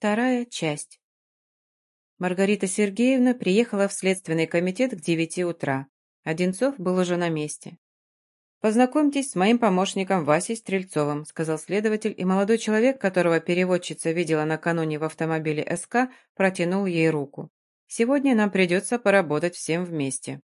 Вторая часть. Маргарита Сергеевна приехала в Следственный комитет к девяти утра. Одинцов был уже на месте. «Познакомьтесь с моим помощником Васей Стрельцовым», сказал следователь, и молодой человек, которого переводчица видела накануне в автомобиле СК, протянул ей руку. «Сегодня нам придется поработать всем вместе».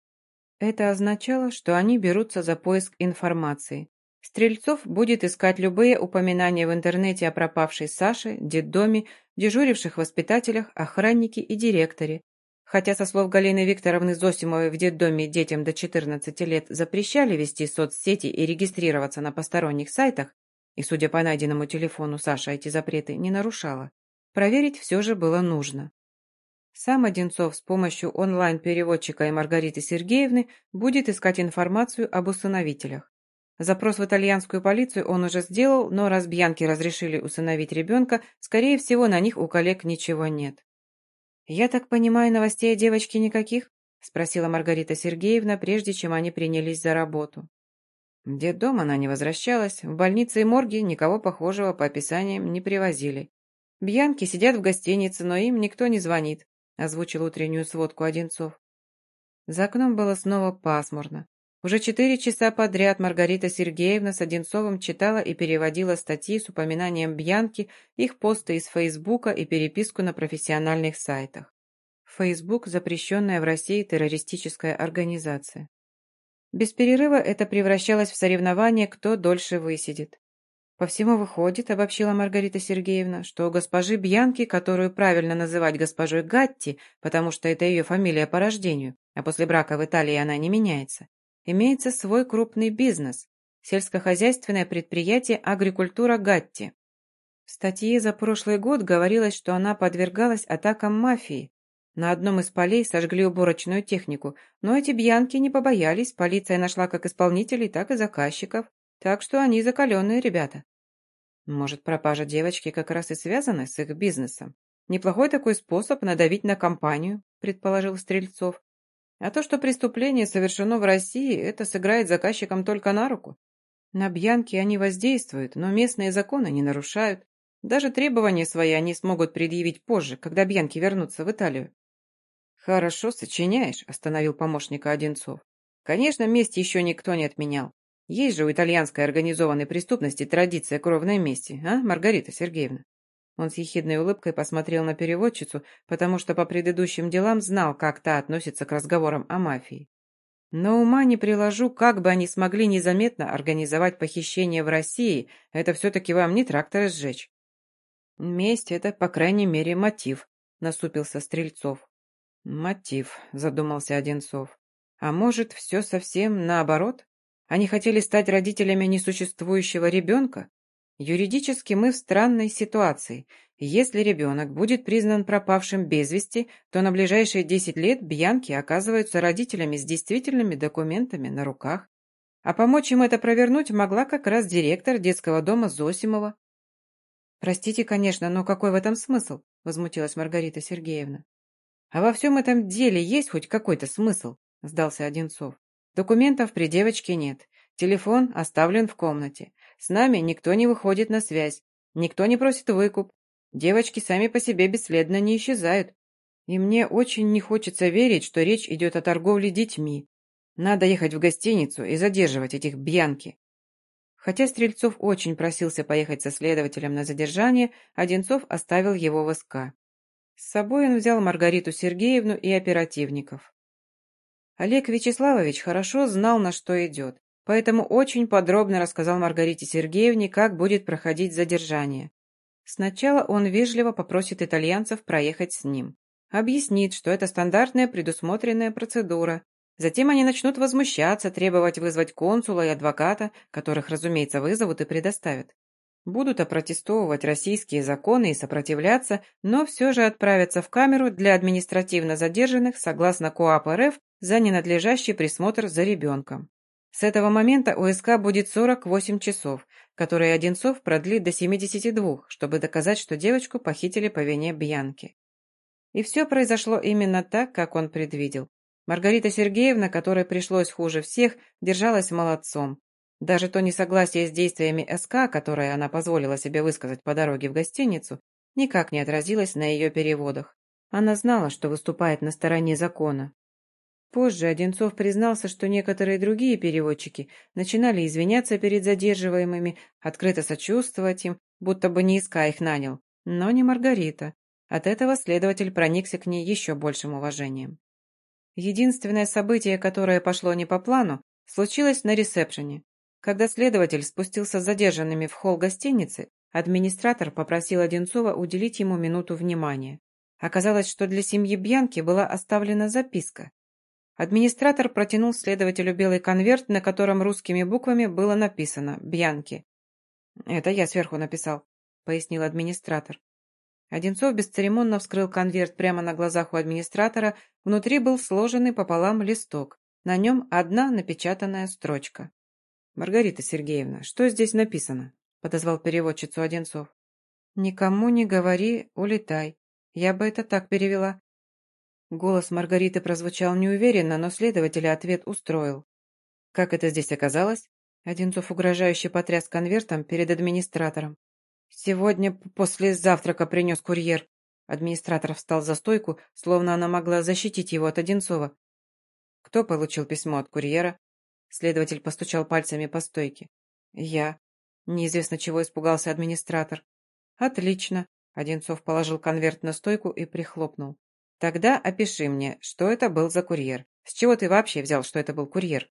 Это означало, что они берутся за поиск информации. Стрельцов будет искать любые упоминания в интернете о пропавшей Саше, детдоме, дежуривших воспитателях, охраннике и директоре, Хотя, со слов Галины Викторовны Зосимовой, в детдоме детям до 14 лет запрещали вести соцсети и регистрироваться на посторонних сайтах, и, судя по найденному телефону, Саша эти запреты не нарушала, проверить все же было нужно. Сам Одинцов с помощью онлайн-переводчика и Маргариты Сергеевны будет искать информацию об усыновителях. Запрос в итальянскую полицию он уже сделал, но раз Бьянки разрешили усыновить ребенка, скорее всего, на них у коллег ничего нет. «Я так понимаю, новостей о девочке никаких?» – спросила Маргарита Сергеевна, прежде чем они принялись за работу. Где дома она не возвращалась, в больнице и морге никого похожего по описаниям не привозили. Бьянки сидят в гостинице, но им никто не звонит, озвучил утреннюю сводку Одинцов. За окном было снова пасмурно. Уже четыре часа подряд Маргарита Сергеевна с Одинцовым читала и переводила статьи с упоминанием Бьянки, их посты из Фейсбука и переписку на профессиональных сайтах. Фейсбук – запрещенная в России террористическая организация. Без перерыва это превращалось в соревнование, кто дольше высидит. По всему выходит, обобщила Маргарита Сергеевна, что у госпожи Бьянки, которую правильно называть госпожой Гатти, потому что это ее фамилия по рождению, а после брака в Италии она не меняется, имеется свой крупный бизнес – сельскохозяйственное предприятие «Агрикультура Гатти». В статье за прошлый год говорилось, что она подвергалась атакам мафии. На одном из полей сожгли уборочную технику, но эти бьянки не побоялись, полиция нашла как исполнителей, так и заказчиков, так что они закаленные ребята. Может, пропажа девочки как раз и связана с их бизнесом? Неплохой такой способ надавить на компанию, предположил Стрельцов. А то, что преступление совершено в России, это сыграет заказчикам только на руку. На Бьянке они воздействуют, но местные законы не нарушают. Даже требования свои они смогут предъявить позже, когда Бьянки вернутся в Италию. «Хорошо сочиняешь», — остановил помощника Одинцов. «Конечно, месть еще никто не отменял. Есть же у итальянской организованной преступности традиция кровной мести, а, Маргарита Сергеевна?» Он с ехидной улыбкой посмотрел на переводчицу, потому что по предыдущим делам знал, как та относится к разговорам о мафии. Но ума не приложу, как бы они смогли незаметно организовать похищение в России, это все-таки вам не тракторы сжечь. Месть — это, по крайней мере, мотив, — насупился Стрельцов. Мотив, — задумался Одинцов. А может, все совсем наоборот? Они хотели стать родителями несуществующего ребенка? Юридически мы в странной ситуации. Если ребенок будет признан пропавшим без вести, то на ближайшие 10 лет Бьянки оказываются родителями с действительными документами на руках. А помочь им это провернуть могла как раз директор детского дома Зосимова. «Простите, конечно, но какой в этом смысл?» – возмутилась Маргарита Сергеевна. «А во всем этом деле есть хоть какой-то смысл?» – сдался Одинцов. «Документов при девочке нет. Телефон оставлен в комнате. С нами никто не выходит на связь, никто не просит выкуп. Девочки сами по себе бесследно не исчезают. И мне очень не хочется верить, что речь идет о торговле детьми. Надо ехать в гостиницу и задерживать этих бьянки. Хотя Стрельцов очень просился поехать со следователем на задержание, Одинцов оставил его в СК. С собой он взял Маргариту Сергеевну и оперативников. Олег Вячеславович хорошо знал, на что идет поэтому очень подробно рассказал Маргарите Сергеевне, как будет проходить задержание. Сначала он вежливо попросит итальянцев проехать с ним. Объяснит, что это стандартная предусмотренная процедура. Затем они начнут возмущаться, требовать вызвать консула и адвоката, которых, разумеется, вызовут и предоставят. Будут опротестовывать российские законы и сопротивляться, но все же отправятся в камеру для административно задержанных согласно КоАП РФ за ненадлежащий присмотр за ребенком. С этого момента УСК будет 48 часов, которые Одинцов продлит до 72, чтобы доказать, что девочку похитили по вине Бьянки. И все произошло именно так, как он предвидел. Маргарита Сергеевна, которой пришлось хуже всех, держалась молодцом. Даже то несогласие с действиями СК, которое она позволила себе высказать по дороге в гостиницу, никак не отразилось на ее переводах. Она знала, что выступает на стороне закона. Позже Одинцов признался, что некоторые другие переводчики начинали извиняться перед задерживаемыми, открыто сочувствовать им, будто бы не Иска их нанял, но не Маргарита. От этого следователь проникся к ней еще большим уважением. Единственное событие, которое пошло не по плану, случилось на ресепшене. Когда следователь спустился с задержанными в холл гостиницы, администратор попросил Одинцова уделить ему минуту внимания. Оказалось, что для семьи Бьянки была оставлена записка. Администратор протянул следователю белый конверт, на котором русскими буквами было написано «Бьянки». «Это я сверху написал», — пояснил администратор. Одинцов бесцеремонно вскрыл конверт прямо на глазах у администратора, внутри был сложенный пополам листок, на нем одна напечатанная строчка. «Маргарита Сергеевна, что здесь написано?» — подозвал переводчицу Одинцов. «Никому не говори, улетай», я бы это так перевела. Голос Маргариты прозвучал неуверенно, но следователя ответ устроил. Как это здесь оказалось? Одинцов угрожающе потряс конвертом перед администратором. «Сегодня после завтрака принес курьер». Администратор встал за стойку, словно она могла защитить его от Одинцова. «Кто получил письмо от курьера?» Следователь постучал пальцами по стойке. «Я». Неизвестно чего испугался администратор. «Отлично. Одинцов положил конверт на стойку и прихлопнул. «Тогда опиши мне, что это был за курьер. С чего ты вообще взял, что это был курьер?»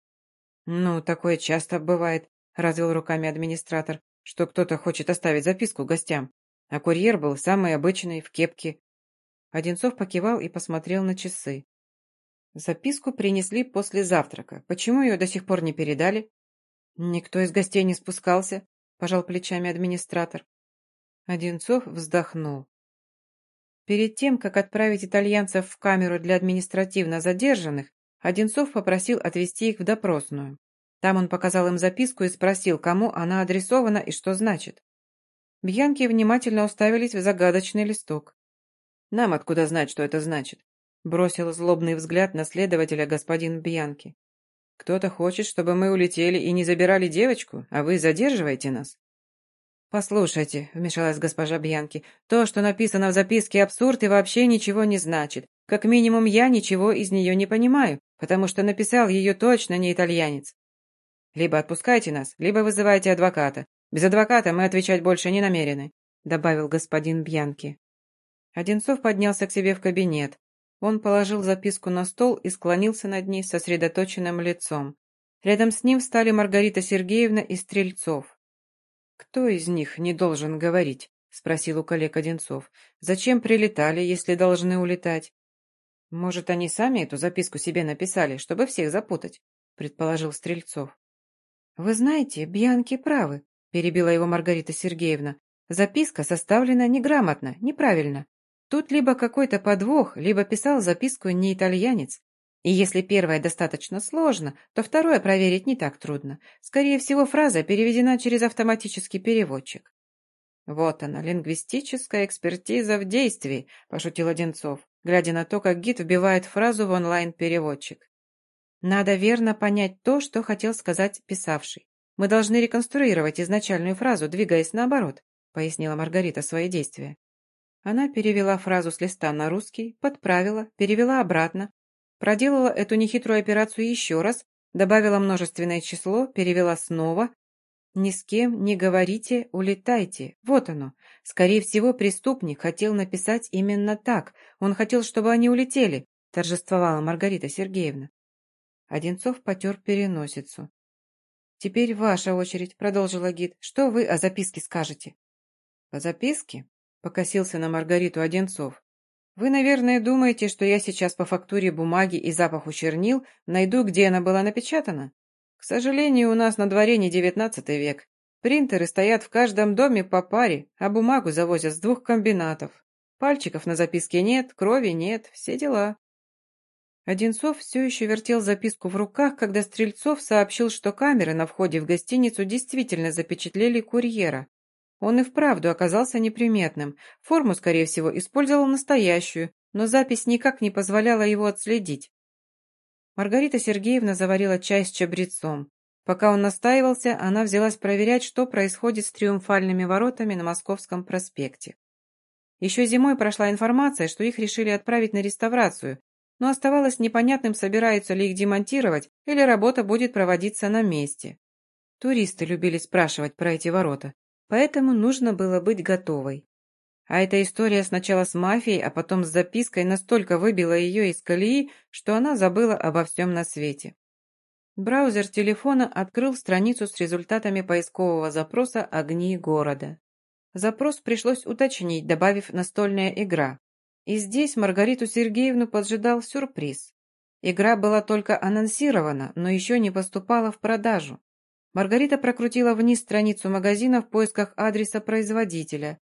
«Ну, такое часто бывает», — развел руками администратор, «что кто-то хочет оставить записку гостям. А курьер был самый обычный, в кепке». Одинцов покивал и посмотрел на часы. Записку принесли после завтрака. Почему ее до сих пор не передали? Никто из гостей не спускался, пожал плечами администратор. Одинцов вздохнул. Перед тем, как отправить итальянцев в камеру для административно задержанных, Одинцов попросил отвезти их в допросную. Там он показал им записку и спросил, кому она адресована и что значит. Бьянки внимательно уставились в загадочный листок. «Нам откуда знать, что это значит?» Бросил злобный взгляд на следователя господин Бьянки. «Кто-то хочет, чтобы мы улетели и не забирали девочку, а вы задерживаете нас?» «Послушайте», — вмешалась госпожа Бьянки, «то, что написано в записке, абсурд и вообще ничего не значит. Как минимум, я ничего из нее не понимаю, потому что написал ее точно не итальянец. Либо отпускайте нас, либо вызывайте адвоката. Без адвоката мы отвечать больше не намерены», — добавил господин Бьянки. Одинцов поднялся к себе в кабинет. Он положил записку на стол и склонился над ней сосредоточенным лицом. Рядом с ним встали Маргарита Сергеевна и Стрельцов. «Кто из них не должен говорить?» — спросил у коллег Одинцов. «Зачем прилетали, если должны улетать?» «Может, они сами эту записку себе написали, чтобы всех запутать?» — предположил Стрельцов. «Вы знаете, Бьянки правы», — перебила его Маргарита Сергеевна. «Записка составлена неграмотно, неправильно. Тут либо какой-то подвох, либо писал записку не итальянец. И если первое достаточно сложно, то второе проверить не так трудно. Скорее всего, фраза переведена через автоматический переводчик. «Вот она, лингвистическая экспертиза в действии», – пошутил Одинцов, глядя на то, как гид вбивает фразу в онлайн-переводчик. «Надо верно понять то, что хотел сказать писавший. Мы должны реконструировать изначальную фразу, двигаясь наоборот», – пояснила Маргарита свои действия. Она перевела фразу с листа на русский, подправила, перевела обратно, Проделала эту нехитрую операцию еще раз, добавила множественное число, перевела снова. «Ни с кем не говорите, улетайте». Вот оно. Скорее всего, преступник хотел написать именно так. Он хотел, чтобы они улетели, торжествовала Маргарита Сергеевна. Одинцов потер переносицу. «Теперь ваша очередь», — продолжила гид. «Что вы о записке скажете?» «По записке?» — покосился на Маргариту Одинцов. Вы, наверное, думаете, что я сейчас по фактуре бумаги и запаху чернил найду, где она была напечатана? К сожалению, у нас на дворе не девятнадцатый век. Принтеры стоят в каждом доме по паре, а бумагу завозят с двух комбинатов. Пальчиков на записке нет, крови нет, все дела. Одинцов все еще вертел записку в руках, когда Стрельцов сообщил, что камеры на входе в гостиницу действительно запечатлели курьера. Он и вправду оказался неприметным. Форму, скорее всего, использовал настоящую, но запись никак не позволяла его отследить. Маргарита Сергеевна заварила чай с чабрецом. Пока он настаивался, она взялась проверять, что происходит с триумфальными воротами на Московском проспекте. Еще зимой прошла информация, что их решили отправить на реставрацию, но оставалось непонятным, собираются ли их демонтировать или работа будет проводиться на месте. Туристы любили спрашивать про эти ворота, поэтому нужно было быть готовой. А эта история сначала с мафией, а потом с запиской настолько выбила ее из колеи, что она забыла обо всем на свете. Браузер телефона открыл страницу с результатами поискового запроса «Огни города». Запрос пришлось уточнить, добавив «настольная игра». И здесь Маргариту Сергеевну поджидал сюрприз. Игра была только анонсирована, но еще не поступала в продажу. Маргарита прокрутила вниз страницу магазина в поисках адреса производителя.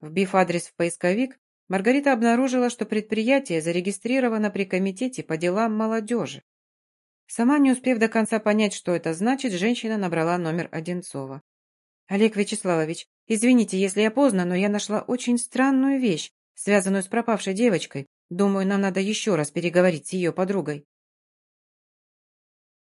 Вбив адрес в поисковик, Маргарита обнаружила, что предприятие зарегистрировано при комитете по делам молодежи. Сама не успев до конца понять, что это значит, женщина набрала номер Одинцова. «Олег Вячеславович, извините, если я поздно, но я нашла очень странную вещь, связанную с пропавшей девочкой. Думаю, нам надо еще раз переговорить с ее подругой».